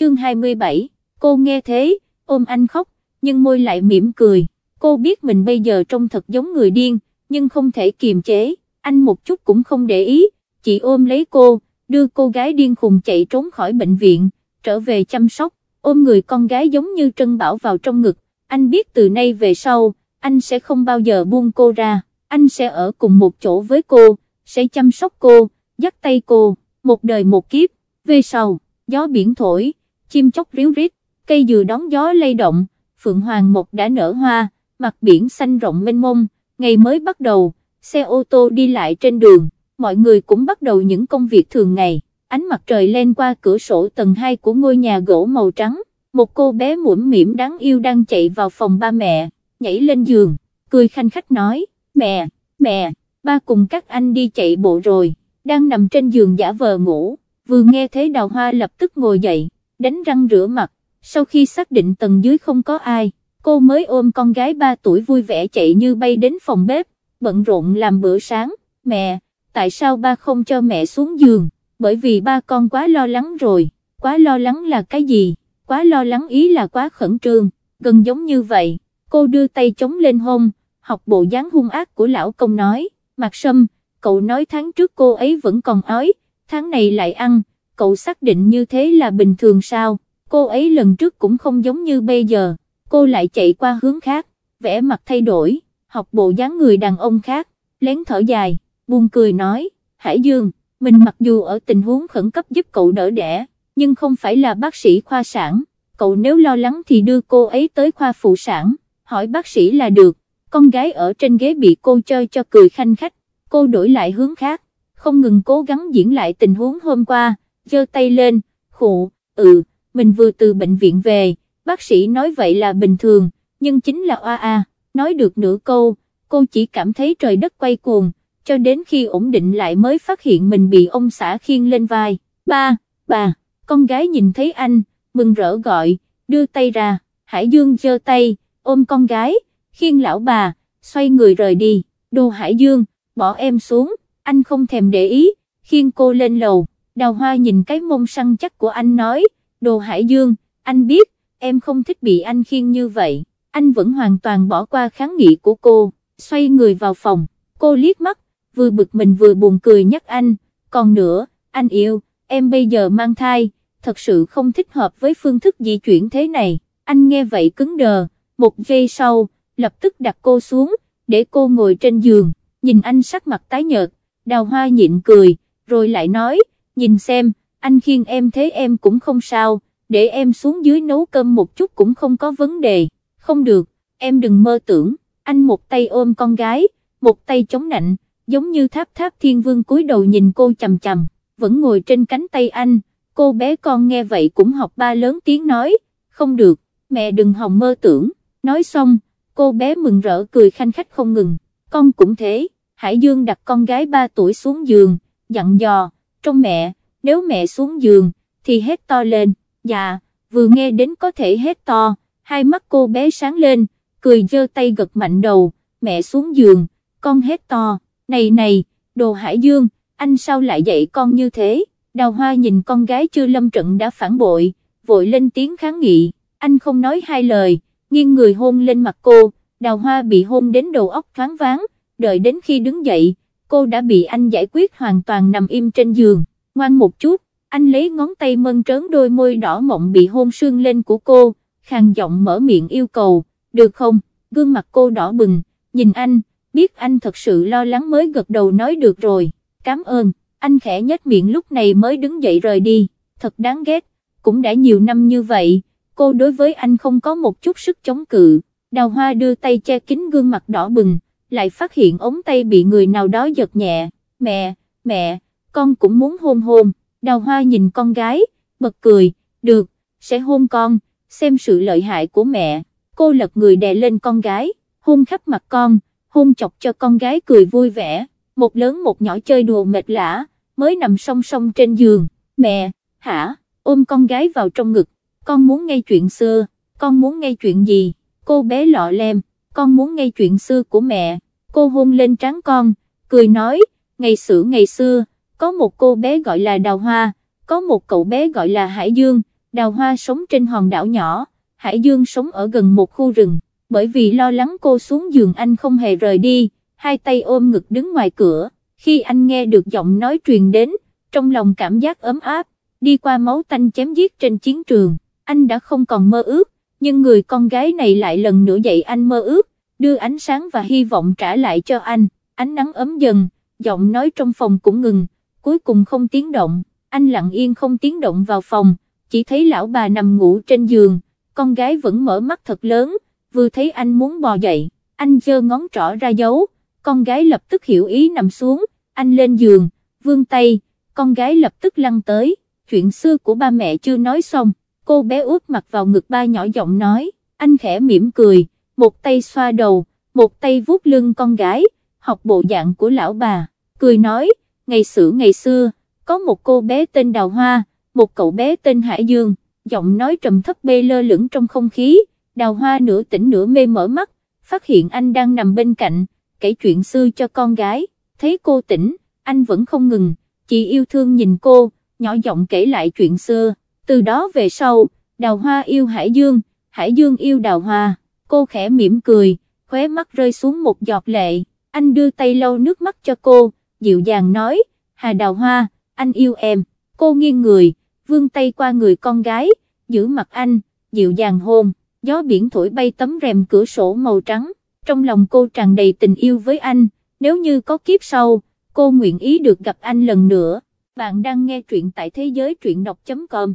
chương 27, cô nghe thế, ôm anh khóc, nhưng môi lại mỉm cười, cô biết mình bây giờ trông thật giống người điên, nhưng không thể kiềm chế, anh một chút cũng không để ý, chỉ ôm lấy cô, đưa cô gái điên khùng chạy trốn khỏi bệnh viện, trở về chăm sóc, ôm người con gái giống như Trân Bảo vào trong ngực, anh biết từ nay về sau, anh sẽ không bao giờ buông cô ra, anh sẽ ở cùng một chỗ với cô, sẽ chăm sóc cô, dắt tay cô, một đời một kiếp, về sau, gió biển thổi chim chóc ríu rít, cây dừa đón gió lay động, phượng hoàng một đã nở hoa, mặt biển xanh rộng mênh mông, ngày mới bắt đầu, xe ô tô đi lại trên đường, mọi người cũng bắt đầu những công việc thường ngày, ánh mặt trời lên qua cửa sổ tầng 2 của ngôi nhà gỗ màu trắng, một cô bé mũm mỉm đáng yêu đang chạy vào phòng ba mẹ, nhảy lên giường, cười khanh khách nói, mẹ, mẹ, ba cùng các anh đi chạy bộ rồi, đang nằm trên giường giả vờ ngủ, vừa nghe thấy đào hoa lập tức ngồi dậy đánh răng rửa mặt, sau khi xác định tầng dưới không có ai, cô mới ôm con gái 3 tuổi vui vẻ chạy như bay đến phòng bếp, bận rộn làm bữa sáng, mẹ, tại sao ba không cho mẹ xuống giường, bởi vì ba con quá lo lắng rồi, quá lo lắng là cái gì, quá lo lắng ý là quá khẩn trương, gần giống như vậy, cô đưa tay chống lên hông, học bộ dáng hung ác của lão công nói, mặt sâm, cậu nói tháng trước cô ấy vẫn còn ói, tháng này lại ăn, cậu xác định như thế là bình thường sao, cô ấy lần trước cũng không giống như bây giờ, cô lại chạy qua hướng khác, vẽ mặt thay đổi, học bộ dáng người đàn ông khác, lén thở dài, buông cười nói, Hải Dương, mình mặc dù ở tình huống khẩn cấp giúp cậu đỡ đẻ, nhưng không phải là bác sĩ khoa sản, cậu nếu lo lắng thì đưa cô ấy tới khoa phụ sản, hỏi bác sĩ là được, con gái ở trên ghế bị cô chơi cho cười khanh khách, cô đổi lại hướng khác, không ngừng cố gắng diễn lại tình huống hôm qua giơ tay lên, khụ, ừ, mình vừa từ bệnh viện về, bác sĩ nói vậy là bình thường, nhưng chính là oa a, nói được nửa câu, cô chỉ cảm thấy trời đất quay cuồng, cho đến khi ổn định lại mới phát hiện mình bị ông xã khiêng lên vai, ba, bà, con gái nhìn thấy anh, mừng rỡ gọi, đưa tay ra, Hải Dương giơ tay, ôm con gái, khiêng lão bà, xoay người rời đi, đồ Hải Dương, bỏ em xuống, anh không thèm để ý, khiêng cô lên lầu, đào hoa nhìn cái mông săn chắc của anh nói, đồ hải dương, anh biết, em không thích bị anh khiêng như vậy, anh vẫn hoàn toàn bỏ qua kháng nghị của cô, xoay người vào phòng, cô liếc mắt, vừa bực mình vừa buồn cười nhắc anh, còn nữa, anh yêu, em bây giờ mang thai, thật sự không thích hợp với phương thức di chuyển thế này, anh nghe vậy cứng đờ, một giây sau, lập tức đặt cô xuống, để cô ngồi trên giường, nhìn anh sắc mặt tái nhợt, đào hoa nhịn cười, rồi lại nói, nhìn xem, anh khiêng em thế em cũng không sao, để em xuống dưới nấu cơm một chút cũng không có vấn đề, không được, em đừng mơ tưởng, anh một tay ôm con gái, một tay chống nạnh, giống như tháp tháp thiên vương cúi đầu nhìn cô chầm chầm, vẫn ngồi trên cánh tay anh, cô bé con nghe vậy cũng học ba lớn tiếng nói, không được, mẹ đừng hòng mơ tưởng, nói xong, cô bé mừng rỡ cười khanh khách không ngừng, con cũng thế, Hải Dương đặt con gái 3 tuổi xuống giường, dặn dò, trong mẹ, nếu mẹ xuống giường, thì hét to lên, dạ, vừa nghe đến có thể hét to, hai mắt cô bé sáng lên, cười giơ tay gật mạnh đầu, mẹ xuống giường, con hét to, này này, đồ hải dương, anh sao lại dạy con như thế, đào hoa nhìn con gái chưa lâm trận đã phản bội, vội lên tiếng kháng nghị, anh không nói hai lời, nghiêng người hôn lên mặt cô, đào hoa bị hôn đến đầu óc thoáng váng, đợi đến khi đứng dậy, cô đã bị anh giải quyết hoàn toàn nằm im trên giường, ngoan một chút, anh lấy ngón tay mân trớn đôi môi đỏ mộng bị hôn sương lên của cô, khàn giọng mở miệng yêu cầu, được không, gương mặt cô đỏ bừng, nhìn anh, biết anh thật sự lo lắng mới gật đầu nói được rồi, cảm ơn, anh khẽ nhếch miệng lúc này mới đứng dậy rời đi, thật đáng ghét, cũng đã nhiều năm như vậy, cô đối với anh không có một chút sức chống cự, đào hoa đưa tay che kín gương mặt đỏ bừng, lại phát hiện ống tay bị người nào đó giật nhẹ, mẹ, mẹ, con cũng muốn hôn hôn, đào hoa nhìn con gái, bật cười, được, sẽ hôn con, xem sự lợi hại của mẹ, cô lật người đè lên con gái, hôn khắp mặt con, hôn chọc cho con gái cười vui vẻ, một lớn một nhỏ chơi đùa mệt lã, mới nằm song song trên giường, mẹ, hả, ôm con gái vào trong ngực, con muốn nghe chuyện xưa, con muốn nghe chuyện gì, cô bé lọ lem con muốn nghe chuyện xưa của mẹ, cô hôn lên trán con, cười nói, ngày xưa ngày xưa, có một cô bé gọi là Đào Hoa, có một cậu bé gọi là Hải Dương, Đào Hoa sống trên hòn đảo nhỏ, Hải Dương sống ở gần một khu rừng, bởi vì lo lắng cô xuống giường anh không hề rời đi, hai tay ôm ngực đứng ngoài cửa, khi anh nghe được giọng nói truyền đến, trong lòng cảm giác ấm áp, đi qua máu tanh chém giết trên chiến trường, anh đã không còn mơ ước, nhưng người con gái này lại lần nữa dậy anh mơ ước, đưa ánh sáng và hy vọng trả lại cho anh, ánh nắng ấm dần, giọng nói trong phòng cũng ngừng, cuối cùng không tiếng động, anh lặng yên không tiếng động vào phòng, chỉ thấy lão bà nằm ngủ trên giường, con gái vẫn mở mắt thật lớn, vừa thấy anh muốn bò dậy, anh giơ ngón trỏ ra dấu, con gái lập tức hiểu ý nằm xuống, anh lên giường, vương tay, con gái lập tức lăn tới, chuyện xưa của ba mẹ chưa nói xong cô bé úp mặt vào ngực ba nhỏ giọng nói, anh khẽ mỉm cười, một tay xoa đầu, một tay vuốt lưng con gái, học bộ dạng của lão bà, cười nói, ngày xưa ngày xưa, có một cô bé tên Đào Hoa, một cậu bé tên Hải Dương, giọng nói trầm thấp bê lơ lửng trong không khí, Đào Hoa nửa tỉnh nửa mê mở mắt, phát hiện anh đang nằm bên cạnh, kể chuyện xưa cho con gái, thấy cô tỉnh, anh vẫn không ngừng, chị yêu thương nhìn cô, nhỏ giọng kể lại chuyện xưa, từ đó về sau, đào hoa yêu hải dương, hải dương yêu đào hoa, cô khẽ mỉm cười, khóe mắt rơi xuống một giọt lệ, anh đưa tay lau nước mắt cho cô, dịu dàng nói, hà đào hoa, anh yêu em, cô nghiêng người, vươn tay qua người con gái, giữ mặt anh, dịu dàng hôn, gió biển thổi bay tấm rèm cửa sổ màu trắng, trong lòng cô tràn đầy tình yêu với anh, nếu như có kiếp sau, cô nguyện ý được gặp anh lần nữa. Bạn đang nghe truyện tại thế giới truyện đọc.com